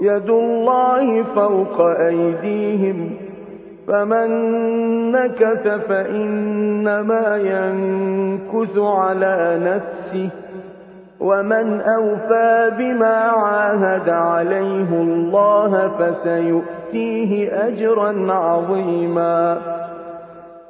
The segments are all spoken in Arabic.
يد الله فوق أيديهم فمن نكث فإنما ينكث على نفسه ومن أوفى بما عاهد عليه الله فسيؤتيه أجرا عظيما.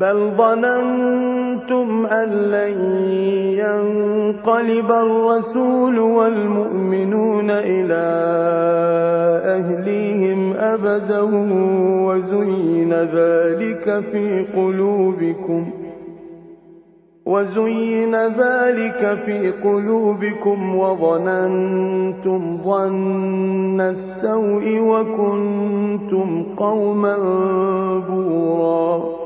بل ظننتم أن لن ينقلب الرسول والمؤمنون إلى أهليهم أبدا وزين ذلك في قلوبكم وزين ذلك في قلوبكم وظننتم ظن السوء وكنتم قوما بورا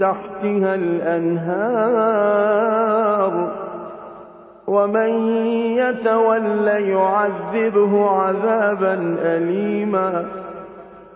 تحتها الأنهار ومن يتول يعذبه عذابا أليما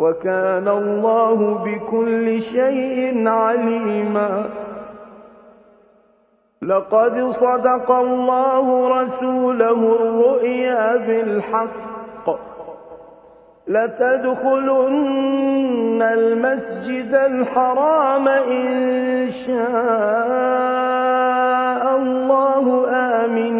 وكان الله بكل شيء عليما. لقد صدق الله رسوله الرؤيا بالحق. لتدخلن المسجد الحرام إن شاء الله آمنين.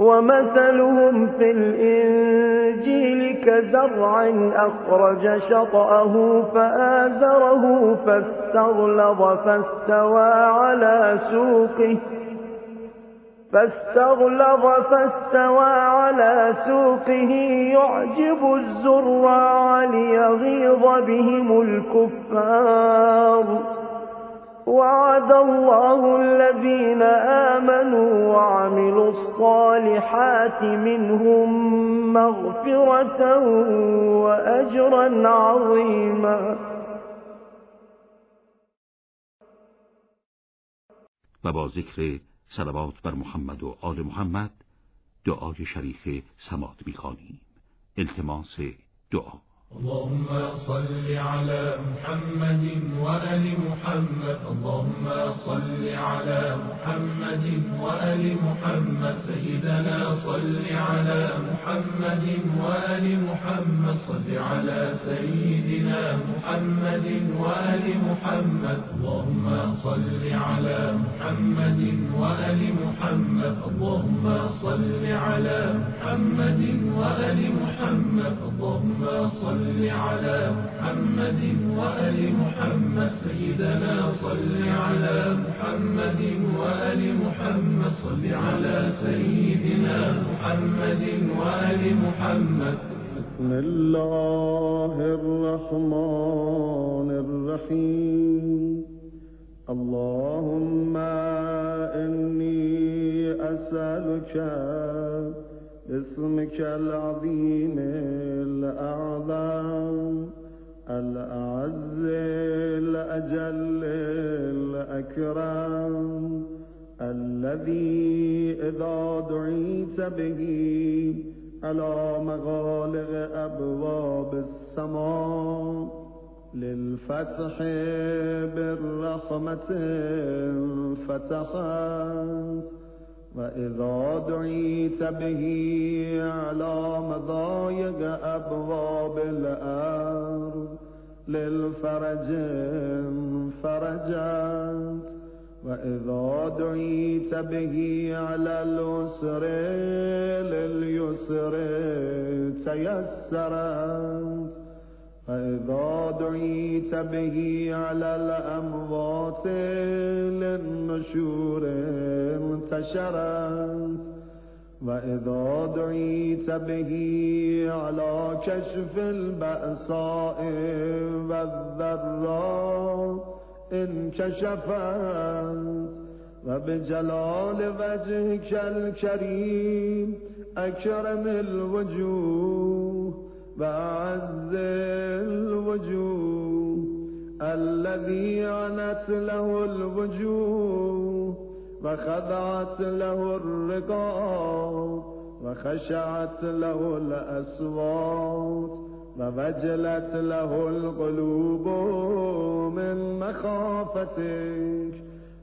ومثلهم في الإنجيل كزرع أخرج شطأه فآزره فاستغلظ فاستوى على سوقه فاستغلظ فاستوى على سوقه يعجب الزراع ليغيظ بهم الكفار وعد الله الذين آمنوا وعملوا الصالحات منهم مغفرة وأجرا عظيما. و با ذکر صلوات بر محمد و آل محمد دعای شریف سماد میخوانیم. التماس دعا. اللهم صل على محمد وآل محمد. اللهم صل على محمد وآل محمد. سيدنا صل على محمد وآل محمد. صل على سيدنا محمد وآل محمد. اللهم صل على محمد وآل محمد. اللهم صل على محمد وآل محمد. اللهم صل صل على محمد وآل محمد. سيدنا صل على محمد وآل محمد. صل على سيدنا محمد وآل محمد. بسم الله الرحمن الرحيم. اللهم إني أسألك اسمك العظيم. الأعظم الأعز الأجل الأكرم الذي إذا دعيت به على مغالق أبواب السماء للفتح بالرحمة فتحت. وإذا دعيت به على مضايق أبواب الأرض للفرج فرجت وإذا دعيت به على اليسر لليسر تيسرت فإذا دعيت به على الأموات للنشور انتشرت وإذا دعيت به على كشف البأساء والذراء انكشفت وبجلال وجهك الكريم أكرم الوجوه بعز الوجوه الذي عنت له الوجوه وخضعت له الرقاب وخشعت له الأصوات ووجلت له القلوب من مخافتك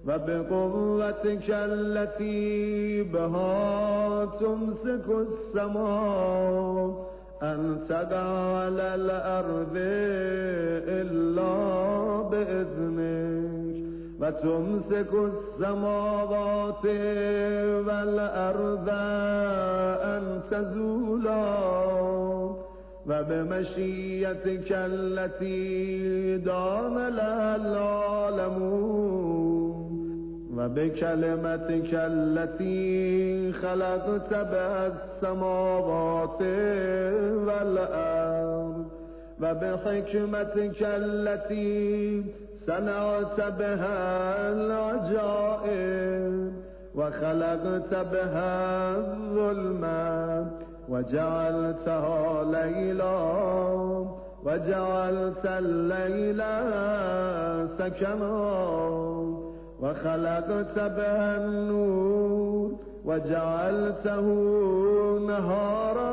وبقوتك التي بها تمسك السماء أن تقع على الأرض إلا بإذنك وتمسك السماوات والأرض أن تزولا وبمشيتك التي دام لها العالمون. وبكلمتك التي خلقت بها السماوات والأرض وبحكمتك التي صنعت بها العجائب وخلقت بها الظلمة وجعلتها ليلا وجعلت الليل سكنا. وخلقت بها النور وجعلته نهارا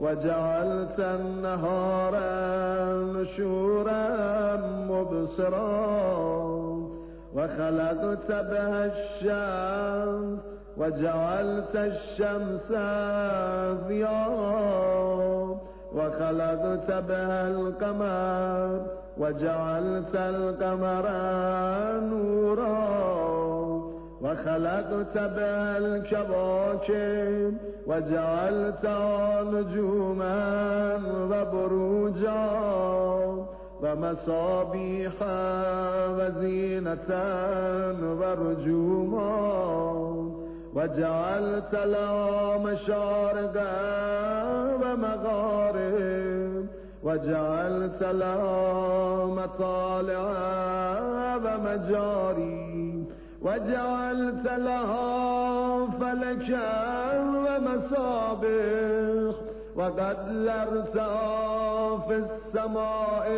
وجعلت النهار نشورا مبصرا وخلقت بها الشمس وجعلت الشمس ضياء وخلقت بها القمر وجعلت القمر نورا وخلقت بها الكواكب وجعلت نجوما وبروجا ومصابيح وزينة ورجوما وجعلت لها مشارقا ومغارب. وجعلت لها مطالع ومجاري. وجعلت لها فلكا ومصابيح. وقدرت في السماء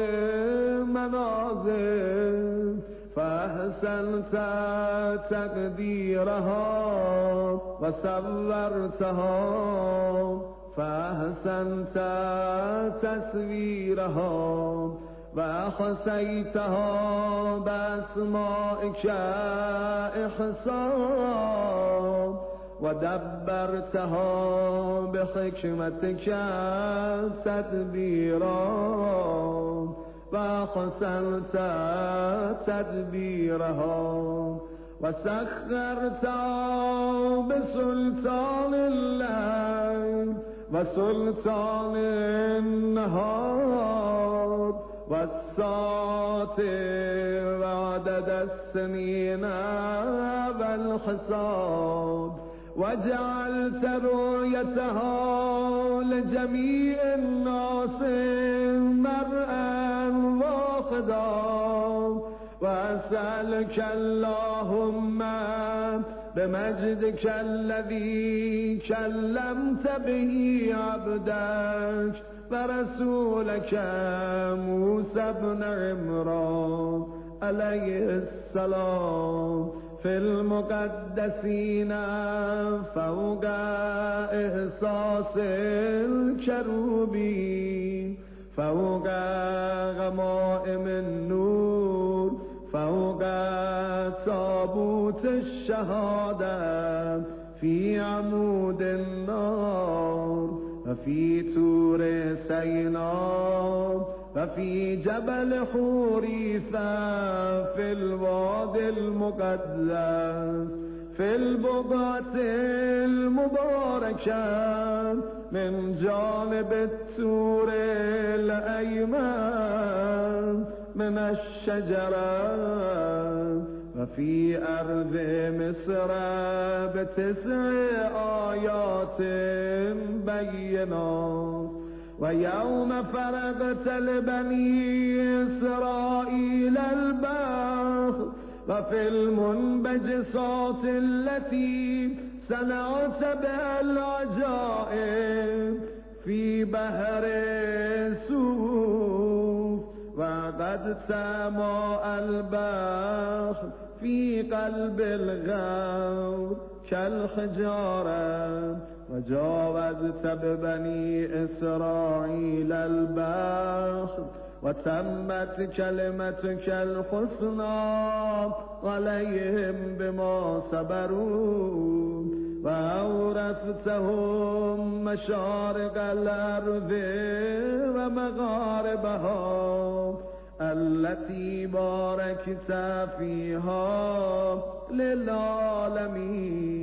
منازل. فأحسنت تقديرها وصورتها فأحسنت تصویرها و خسیتها باسمائك احسان و دبرتها به حکمتك تدبیرا و خسلت تدبیرها و سخرتا به سلطان الله و سلطان نهاد و سات و عدد السنین و الحساد و جعلت رویتها لجمیع الناس مرءا واخدا وأسألك اللهم به مجد کلذی کلم تبهی عبدک و رسولک موسی بن عمران علیه السلام فی المقدسین فوق احساس الکروبین فوق غمائم النور فوق تابوت الشهادة في عمود النار وفي تور سيناء وفي جبل حوريثا في الوادي المقدس في البضعة المباركة من جانب التور الأيمن من الشجرة. وفي أرض مصر بتسع آيات بينات ويوم فرغت لبني إسرائيل البحر وفي المنبجسات التي صنعت بها العجائب في بحر سوف. وقد سماء البحر في قلب الغور كالحجارة وجاوزت ببني إسرائيل البحر. وتمت كلمتك الحسنى عليهم بما صبروا. وأورثتهم مشارق الأرض ومغاربها. التي باركت فيها للعالمين.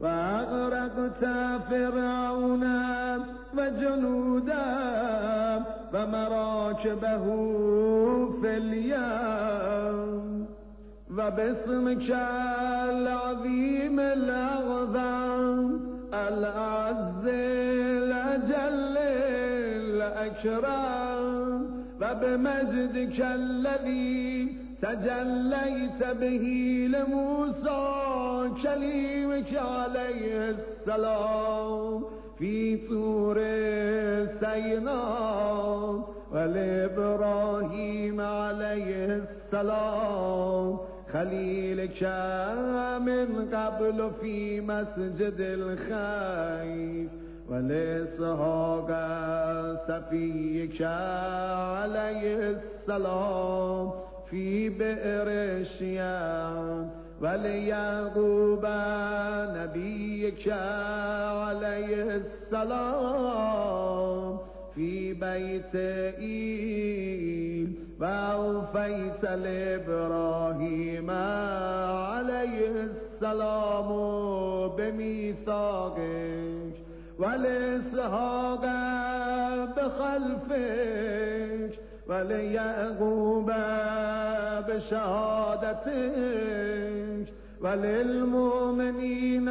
وأغرقت فرعون وجنوده ومراكبه في اليوم وباسمك العظيم الأعظم الأعز الأجل الأكرم. وبمجدك الذي تجليت به لموسى كليمك عليه السلام في طور سيناء ولإبراهيم عليه السلام خليلك من قبل في مسجد الخيف ولإسحاق سفيك عليه السلام في بئر الشيام. وليعقوب نبيك عليه السلام في بيت إيل وأوفيت لإبراهيم عليه السلام بميثاقك ولإسحاق بخلفك وليعقوب بشهادتك وللمؤمنين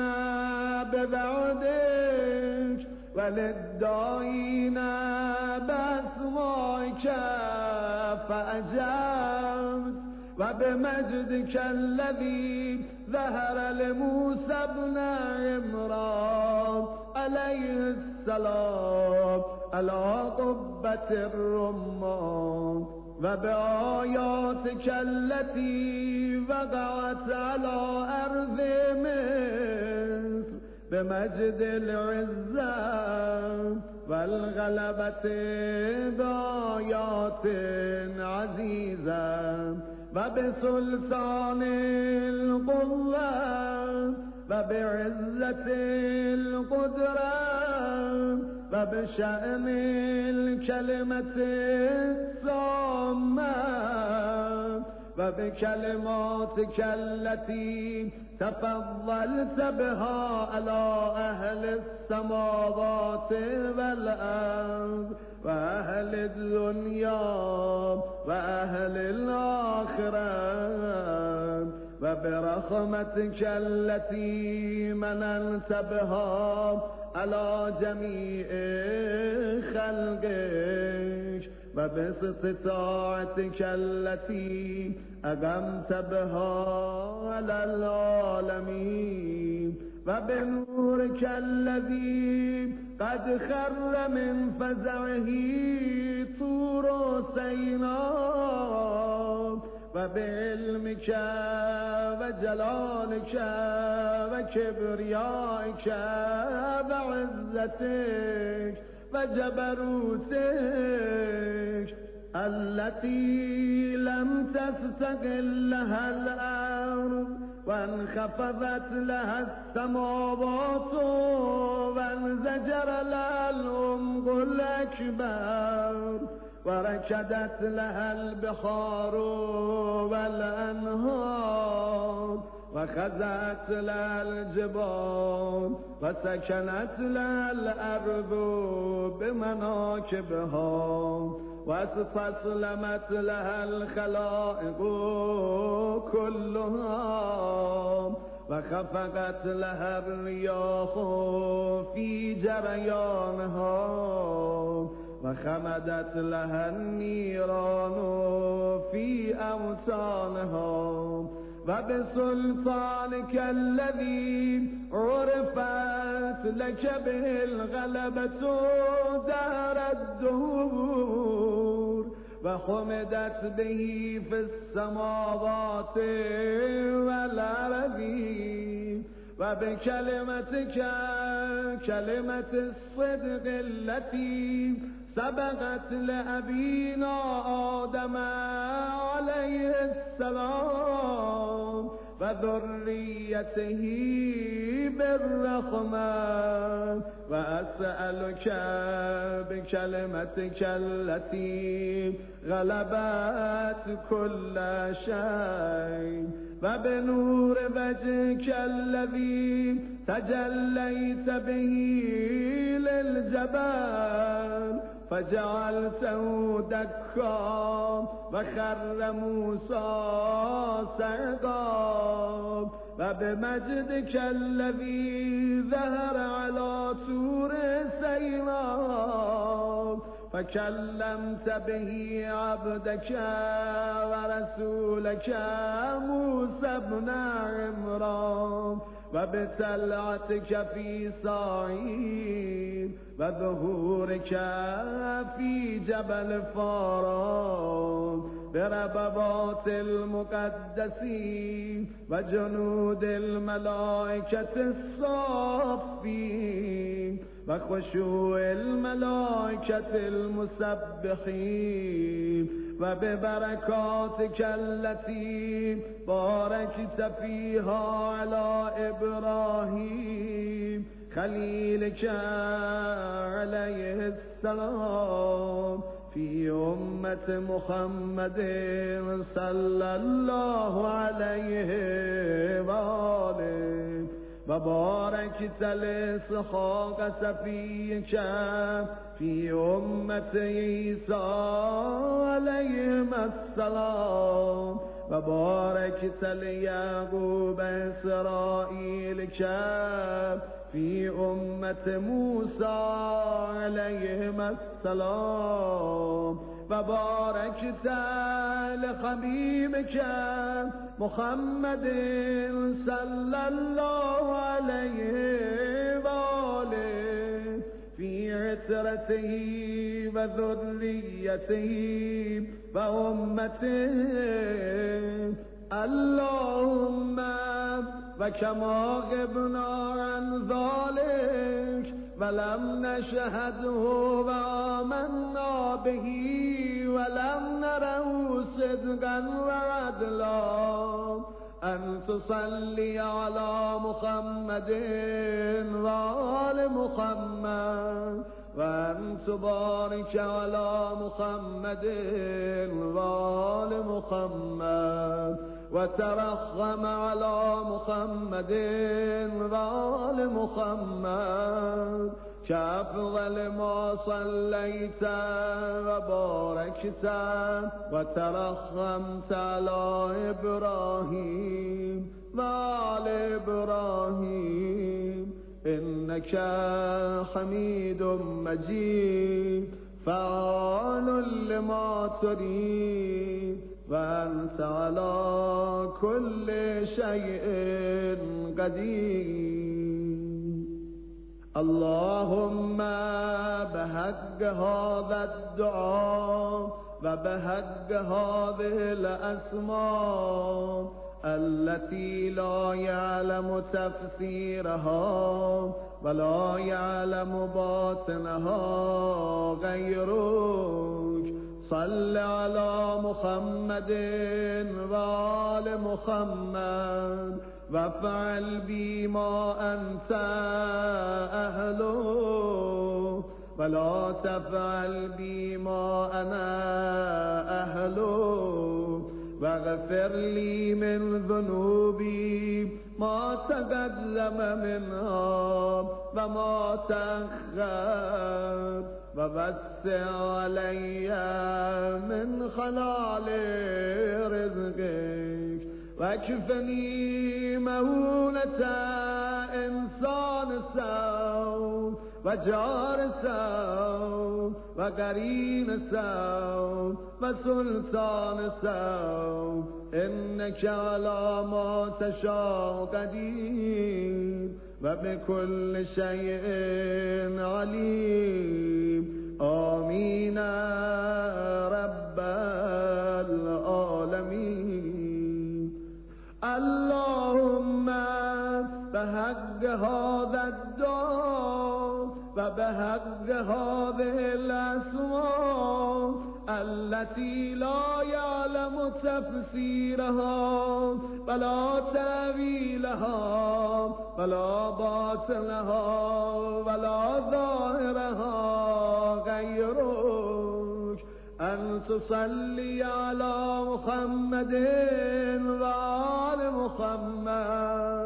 ببعدك وللداعين بأسمائك فأجبت وبمجدك الذي ظهر لموسى ابن عمران. علیه السلام علا قبت الرمان. و به آیات کلتی وقعت علا ارض مصر. به مجد العزت و الغلبت به آیات عزیزم. و به سلطان القوت وبعزة القدرة وبشأن الكلمة التامة وبكلماتك التي تفضلت بها على أهل السماوات والأرض وأهل الدنيا وأهل الآخرة. وبرحمتك التي مننت بها على جميع خلقك وباستطاعتك التي أقمت بها على العالمين وبنورك الذي قد خر من فزعه طور و به که و جلال که و کبریائک و عزتک و جبروتک التي لم تستقل لها الأرض وانخفضت لها السماوات وانزجر لها الأم الأكبر وركدت لها البحار والأنهار وخزت لها الجبال وسكنت لها الأرض بمناكبها واستسلمت لها الخلائق كلها وخفقت لها الرياح في جريانها وخمدت لها النيران في أوتانها وبسلطانك الذي عرفت لك به الغلبة دار الدهور وحمدت به في السماوات والأرض وبكلمتك كلمة الصدق التي سبقت لأبينا آدم عليه السلام و ذریته بالرحمه و اسألك بكلمتك التي غلبت كل شيء و به نور وجهك الذي تجلیت به للجبل فجعلته دكا وخر موسى سعقا وبمجدك الذي ظهر على سور سيناء فكلمت به عبدك ورسولك موسى بن عمران و به طلعت کفی سایین و ظهور کفی جبل فاران به ربوات المقدسی و جنود الملائکت الصافین. وخشوع الملائكة المسبحين وببركاتك التي باركت فيها على إبراهيم خليلك عليه السلام في أمة محمد صلى الله عليه وآله و بارکت لإسحاق سفیک فی امت عیسی علیه السلام. و بارک تل یعقوب اسرائیل فی امت موسی علیه السلام. وباركت لخبيبك محمد صلى الله عليه وآله في عترته وذريته وأمته. اللهم وكما غبنا عن ذلك ولم نشهده وآمنا به ولم نره صدقا وعدلا. أن تصلي على محمد وآل محمد وأن تبارك على محمد وآل محمد. وترحم على محمد وآل محمد. كأفضل ما صليت وباركت وترحمت على إبراهيم وآل إبراهيم. إنك حميد مجيد فعال لما تريد. وأنت على كل شيء قدير. اللهم بهج هذا الدعاء وبهج هذه الأسماء التي لا يعلم تفسيرها ولا يعلم باطنها غيرك. صل على محمد وآل محمد وافعل بي ما أنت أهله ولا تفعل بي ما أنا أهله واغفر لي من ذنوبي ما تقدم منها وما تأخر ووسع علي من خلال رزقك واكفني مهونة إنسان سوء وجار سوء وقرين سوء وسلطان سوء إنك على ما تشاء قدير وبكل شيء عليم. آمين رب العالمين. اللهم بحق هذا الدار وبحق هذه الأسواق التي لا يعلم تفسيرها ولا تأويلها ولا باطنها ولا ظاهرها غيرك. أن تصلي على محمد وآل محمد.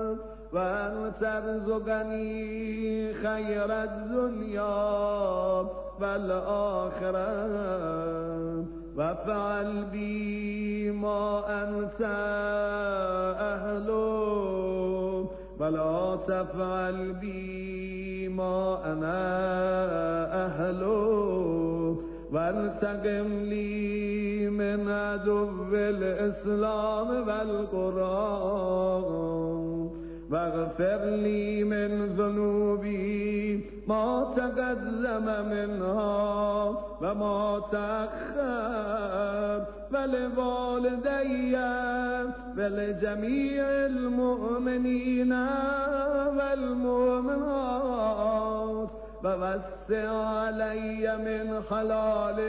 وأن ترزقني خير الدنيا والآخرة. وافعل بي ما أنت أهله. ولا تفعل بي ما أنا أهله. وارتقم لي من عدو الإسلام والقرآن. واغفر لي من ذنوبي ما تقدم منها وما تأخر ولوالدي ولجميع المؤمنين والمؤمنات ووسع علي من حلال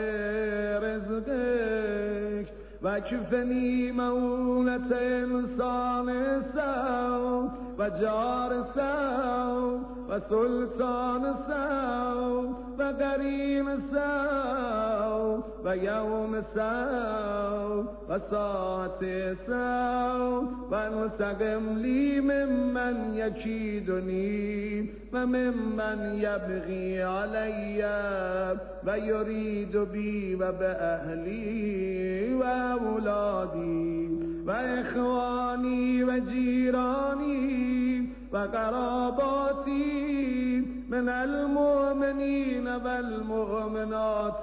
رزقك واكفني مؤنة إنسان سوء و جار سوء و سلطان سوء و قرين سوء و يوم سوء و ساعت سو و انتقم لی من من یکی دونی و من من یبغی علی و یرید بی و به اهلی و اولادی و اخوانی و جیرانی وقراباتي من المؤمنين والمؤمنات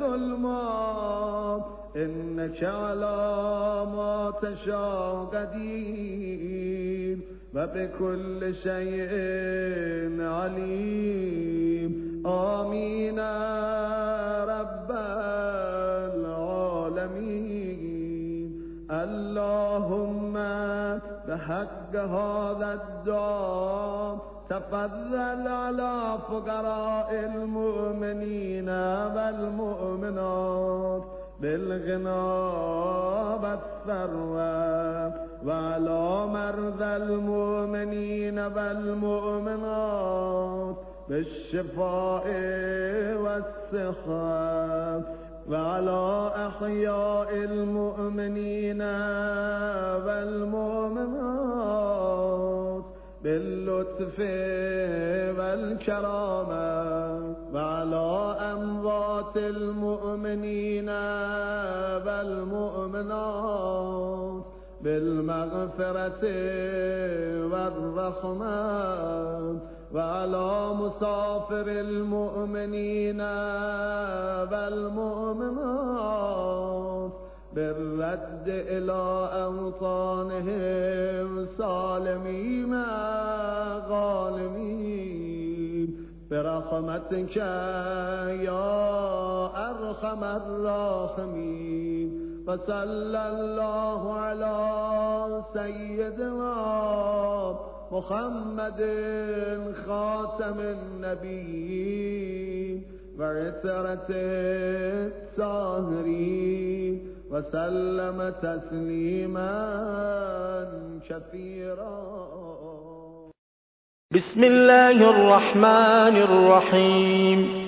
ظلما إنك على ما تشاء قدير وبكل شيء عليم. آمين رب العالمين. اللهم بحق هذا الدعاء تفضل على فقراء المؤمنين والمؤمنات بالغنى والثروة وعلى مرضى المؤمنين والمؤمنات بالشفاء والصحة وعلى أحياء المؤمنين والمؤمنات باللطف والكرامة وعلى أموات المؤمنين والمؤمنات بالمغفرة والرحمة وعلى مسافر المؤمنين والمؤمنات بالرد إلى أوطانهم سالمين غالمين برحمتك يا أرحم الراحمين وصلى الله على سيدنا محمد خاتم النبيين وعترة الساهرين وسلم تسليما كثيرا بسم الله الرحمن الرحيم.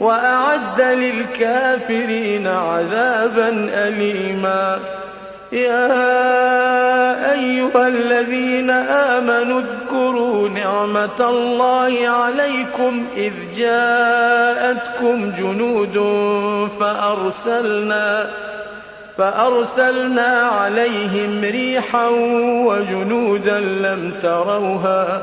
وأعد للكافرين عذابا أليما. يا أيها الذين آمنوا اذكروا نعمة الله عليكم إذ جاءتكم جنود فأرسلنا فأرسلنا عليهم ريحا وجنودا لم تروها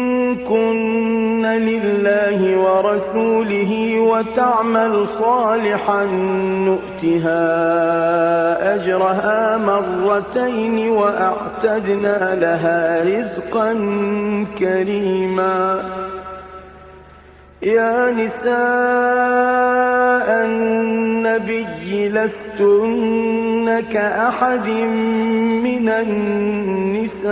منكن لله ورسوله وتعمل صالحا نؤتها أجرها مرتين وأعتدنا لها رزقا كريما. يا نساء النبي لستن كأحد من النساء.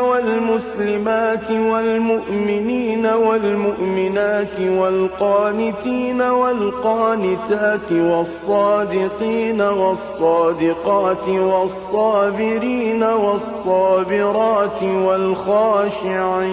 والمسلمات والمؤمنين والمؤمنات والقانتين والقانتات والصادقين والصادقات والصابرين والصابرات والخاشعين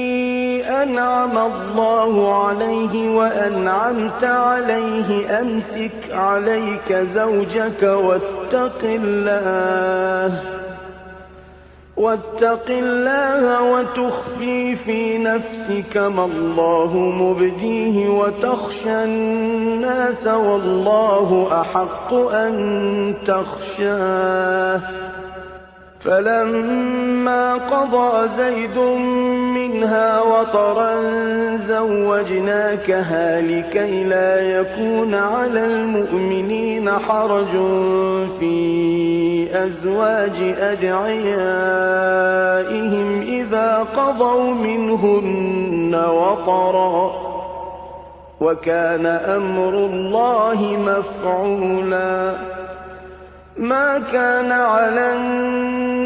أنعم الله عليه وأنعمت عليه أمسك عليك زوجك واتق الله واتق الله وتخفي في نفسك ما الله مبديه وتخشى الناس والله أحق أن تخشاه. فلما قضى زيد منها وطرا زوجناكها لكي لا يكون على المؤمنين حرج في أزواج أدعيائهم إذا قضوا منهن وطرا. وكان أمر الله مفعولا. ما كان على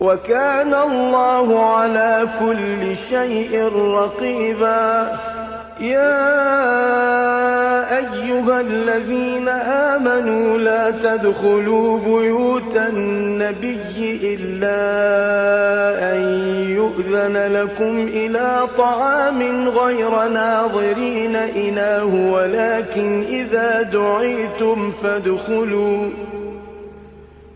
وكان الله على كل شيء رقيبا. يا أيها الذين آمنوا لا تدخلوا بيوت النبي إلا أن يؤذن لكم إلى طعام غير ناظرين إناه ولكن إذا دعيتم فادخلوا.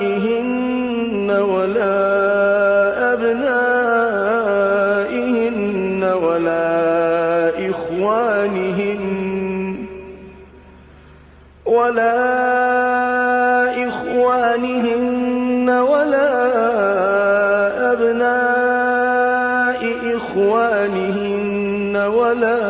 آبائهن ولا أبنائهن ولا إخوانهن ولا إخوانهن ولا أبناء إخوانهن ولا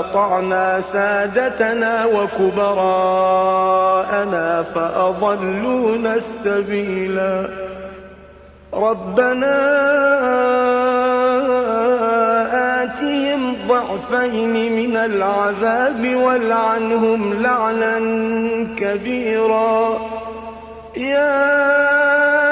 أطعنا سادتنا وكبراءنا فأضلونا السبيلا ربنا آتهم ضعفين من العذاب والعنهم لعنا كبيرا. يا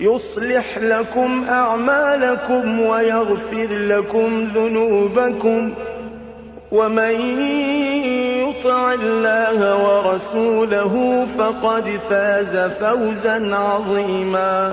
يصلح لكم أعمالكم ويغفر لكم ذنوبكم ومن يطع الله ورسوله فقد فاز فوزا عظيما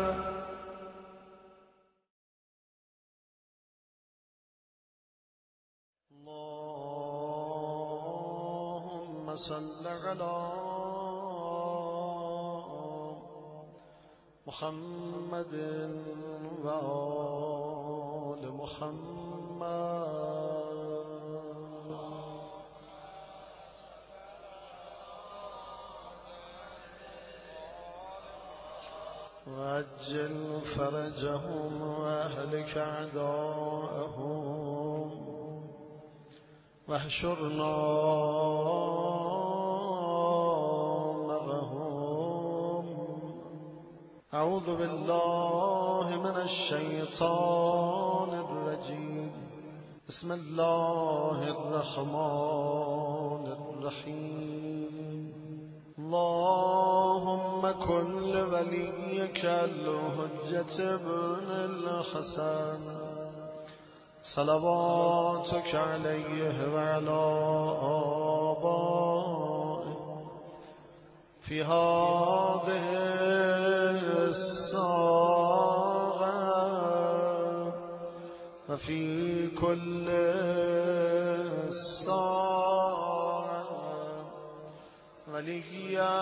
صل على محمد وآل محمد وأجل فرجهم وأهلك أعداءهم. واحشرنا أعوذ بالله من الشيطان الرجيم. بسم الله الرحمن الرحيم. اللهم كن لوليك الحجة بن الحسن. صلواتك عليه وعلى آبائه. في هذه الساعة وفي كل ساعة وليا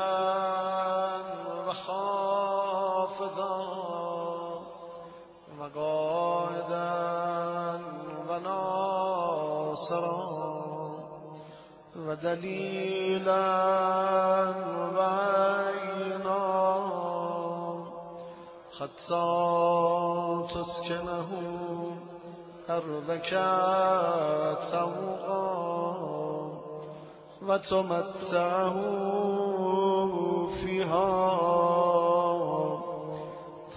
وحافظا وقائدا وناصرا ودليلا وعينا حتى تسكنه أرضك توقا وتمتعه فيها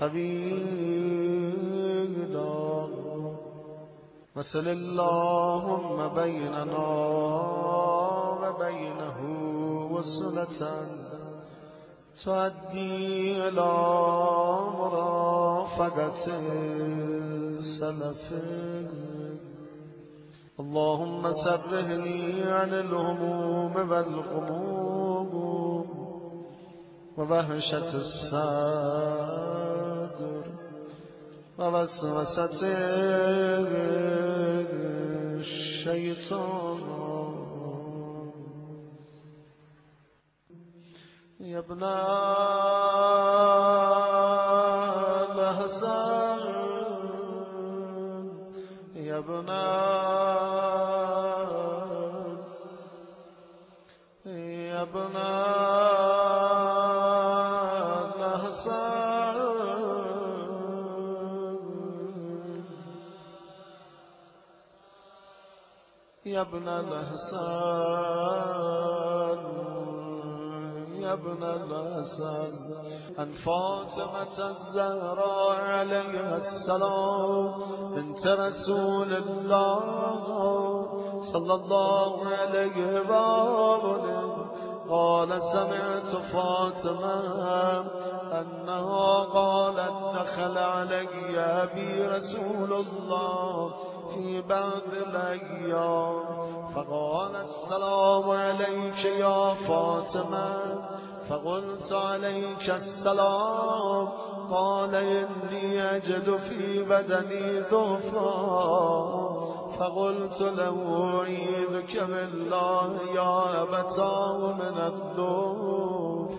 طويلا وصل اللهم بيننا وبينه وصلة. تؤدي إلى مرافقة السلف اللهم سرهني عن الهموم والغموم ووهشة الصدر ووسوسة الشيطان. يا ابن الحسن يا ابن يا ابن الحسن يا ابن الحسن ابن الحسن. عن فاطمة الزهراء عليها السلام بنت رسول الله. صلى الله عليه وآله قال سمعت فاطمة أنها قالت دخل علي أبي رسول الله في بعض الأيام. فقال السلام عليك يا فاطمة. فقلت عليك السلام قال إني أجد في بدني ضعفا فقلت له أعيذك بالله يا أبتاه من الذوف.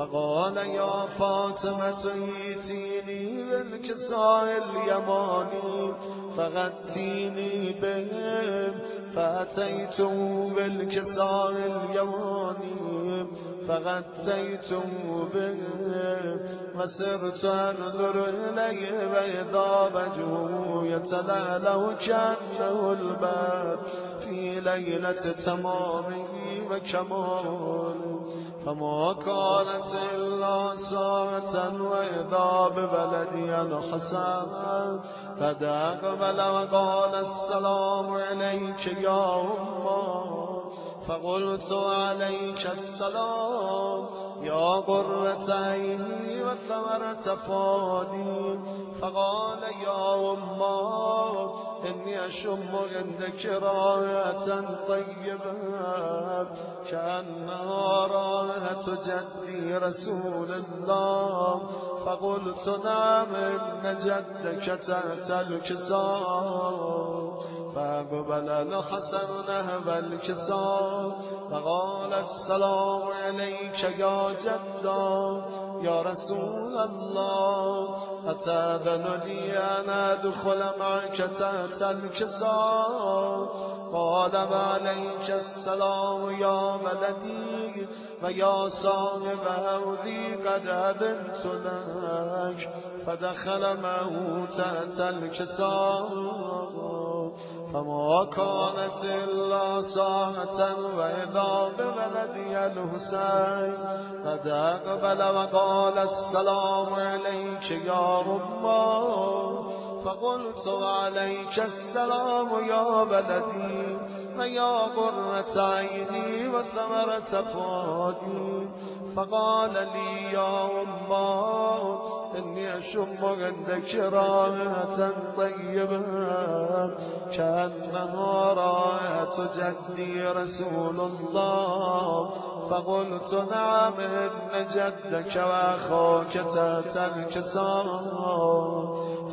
فقال يا فاطمة ائتيني بالكساء اليماني فغتيني به فأتيته بالكساء اليماني فغتيته به وسرت أنظر إليه وإذا وجهه يتلألأ كأنه الباب في ليلة تمامه وكماله. فما كانت إلا ساعة وإذا ببلدي الحسن قد أقبل وقال السلام عليك يا أمة. فقلت عليك السلام. يا قرة عيني وثمرة فؤادي فقال يا أمة إني أشم عندك رائحة طيبة. كأنها رائحة جدي رسول الله. فقلت نعم إن جدك تحت الكساء فأقبل الحسن نهب الكساء فقال السلام عليك يا جدا يا رسول الله أتاذن لي أن أدخل معك تحت الكساء قال وعليك السلام يا ولدي ويا صاحب هوذي قد أذنت لك فدخل معه تحت الكساء فما كانت إلا ساعة وإذا بولدي الحسين قد أقبل وقال السلام عليك يا أمه فقلت عليك السلام يا ولدي ويا قرة عيني وثمرة فؤادي. فقال لي يا أمه إني أشم عندك رائحة طيبة كأنها رائحة جدي رسول الله. فقلت نعم إن جدك وأخوك تحت الكساء.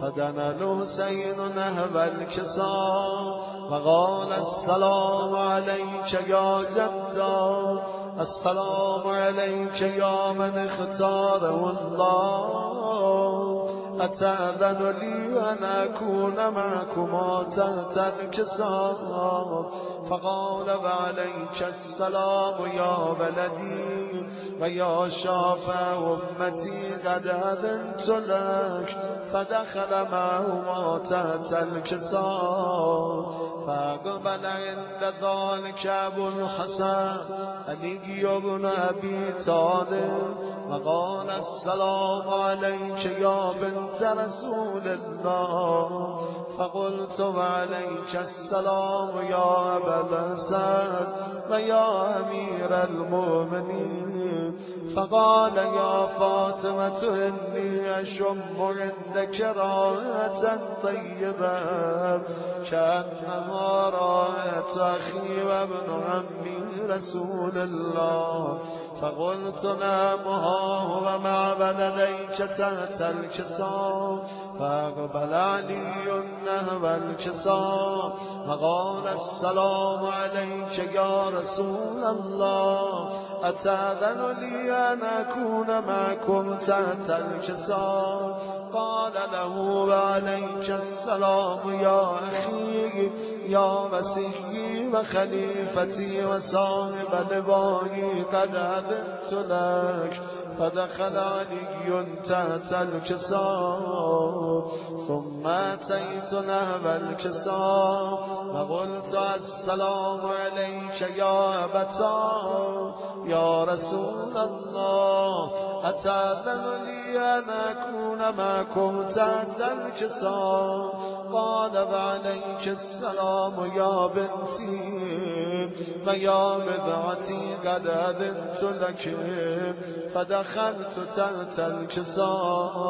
فدنا الحسين نهب الكساء وقال السلام عليك يا جدا. السلام عليك يا من اختاره الله أتأذن لي أن أكون معكما تحت الكساء فقال وعليك السلام يا بلدي ويا شافع أمتي قد أذنت لك فدخل معهما تحت الكساء فأقبل عند ذلك أبو الحسن علي بن أبي طالب وقال السلام عليك يا بنت رسول الله فقلت وعليك السلام يا أبا الأسد ويا أمير المؤمنين. فقال يا فاطمة إني أشم عندك راحة طيبة. كأنها راحة أخي وابن عمي رسول الله. فقلت نعم ها هو مع بلديك تحت الكسام فأقبل علي نهب الكسام فقال السلام عليك يا رسول الله. أتأذن لي أن أكون معكم تحت الكسام قال له السلام يا أخي یا مسیحی و خلیفتی و صاحب لوایی قد عدمت لک فدخل علی تحت الکسا ثم تیت نهو الکسا و قلت السلام علیک یا ابتا. يا رسول الله أتأذن لي أن أكون معكم تحت الكسام قال وعليك السلام يا بنتي ويا بذعتي قد أذنت لك فدخلت تحت الكسام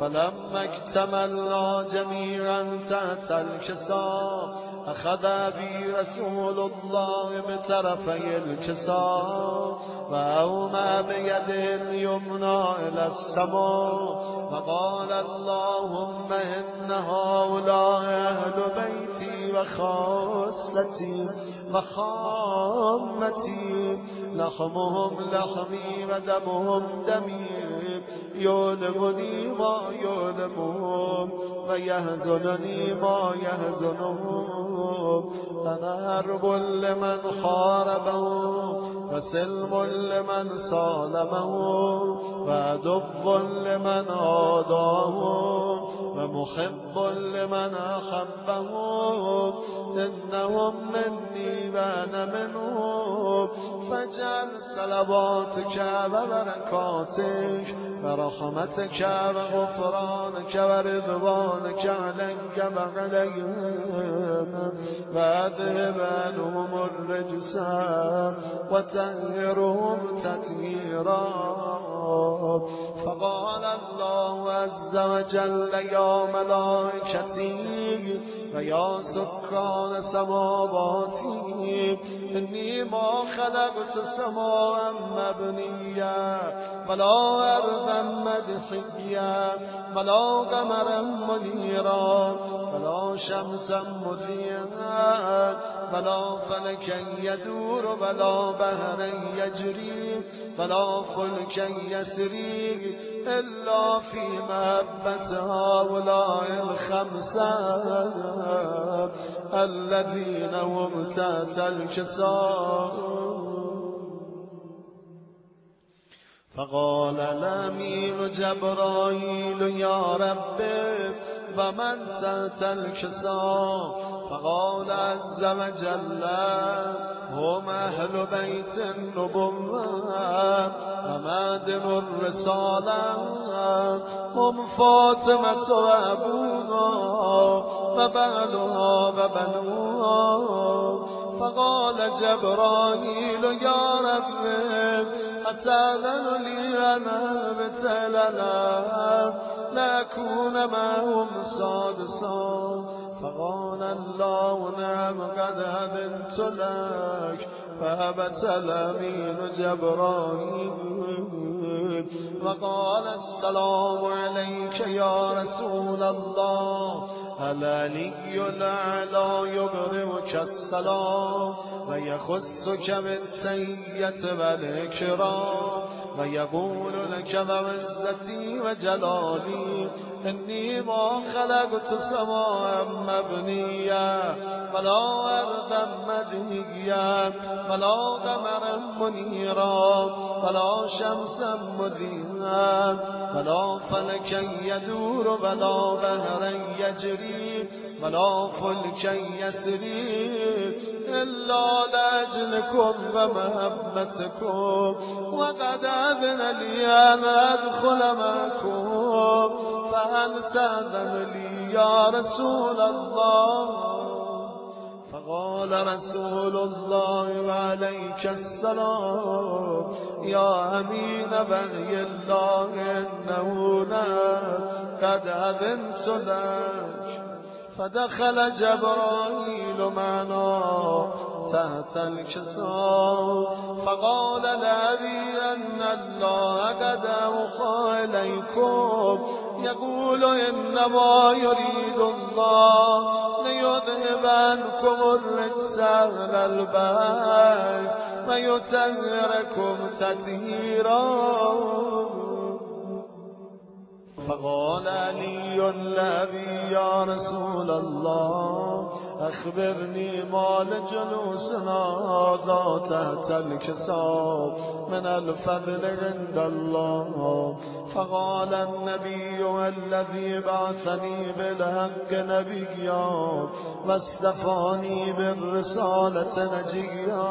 فلما اكتملنا جميعا تحت الكسام أخذ بي رسول الله بطرفي الكساء وأومى بيده اليمنى إلى السماء فقال اللهم إن هؤلاء أهل بيتي وخاصتي وخامتي لحمهم لحمي ودمهم دمي يؤلمني ما يؤلمهم ويهزنني ما يهزنهم أنا لمن حاربهم وسلم لمن صالمهم وعدو لمن عاداهم. ومحب لمن أحبهم إنهم مني وأنا منهم فاجعل صلواتك وبركاتك ورحمتك وغفرانك ورضوانك عليك وعليهم. وأذهب عنهم الرجس وتهرهم تطهيرا. فقال الله عز وجل يا ملائکتی و یا سکران سماواتی انی ما خلقت سماع مبنیه ولا ارضا مدحیه ولا قمرا منیرا ولا شمسا مضیه ولا فلکا یدور ولا بهرا یجری ولا فلك یسری الا فی محبت ولا الخمسه. الذين هم تحت الكساء. فقال الأمين جبرائيل يا رب و من تلتل کسا فقال عز و جل هم اهل بیت النبوه و مدن الرساله هم فاطمه و ابوها و بعدها و بنوها. فقال جبرائيل يا رب أتأذن لي أنا ابتلنا لأكون معهم سادسا فقال الله نعم قد أذنت لك فأبت الأمين جبرائيل. وقال السلام عليك يا رسول الله. علنی اعلا یبرمک السلام و یخصک بالتیت و الاکرام و یقول لکم و عزتی و جلالی انی ما خلقت سماعا مبنیا ولا ارضا مدهیا ولا قمرا منیرا ولا شمس مدیرا ولا فلک یدور ولا بهر یجری ولا فلكا يسري. إلا لأجلكم ومحبتكم وقد أذن لي أن أدخل معكم. فهل تأذن لي يا رسول الله؟ فقال رسول الله عليك السلام. يا أمين بغي الله إنه قد أذنت لك. فدخل جبرائيل معنا تحت الكساء فقال لأبي أن الله قد أوخى إليكم. يقول إنما يريد الله ليذهب عنكم الرجس أهل البيت ويتهركم تتهيرا فقال علي النبي يا رسول الله أخبرني ما لجلوسنا ذات الكساب من الفضل عند الله. فقال النبي الذي بعثني بالحق نبيا واستفاني بالرسالة نجيا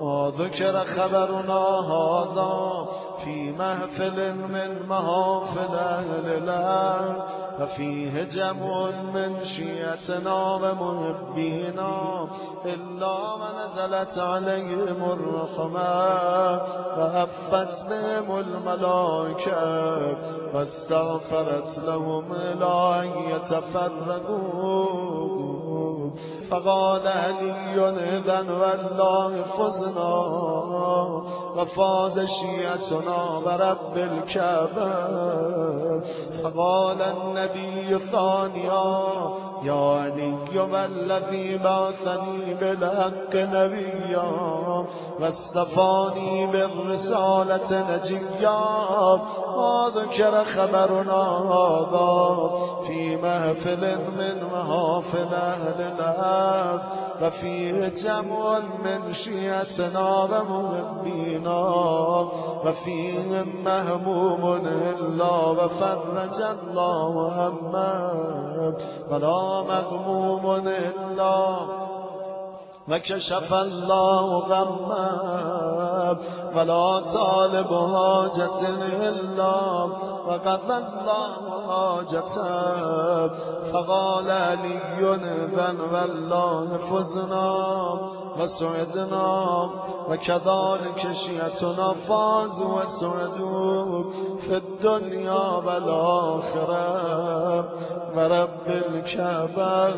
وذكر خبرنا هذا في محفل من محافل أهل الأرض ففيه جمع من شيعتنا ومحبينا ما نزلت عليهم الرحمة وهفت بهم الملائكة واستغفرت لهم لا يتفرقوا فقال علی و دان فزنا و فاز شیعتنا و رب الكعبه فقال النبی ثانیا یا علی والذی بعثنی بالحق نبیا. و استفانی بالرسالت نجیا. ما ذکر خبرنا هذا فی محفل من محافل اهل الأرض وفيه جمع من شيعتنا ومحبينا وفيهم مهموم إلا وفرج الله همه ولا مغموم إلا و کشف الله غمم ولا طالب حاجت الا و الله حاجت فقال علی ذن والله فزنا و سعدنا و كذلك شیعتنا فاز و سعدو فی الدنیا و الاخره و رب الكبر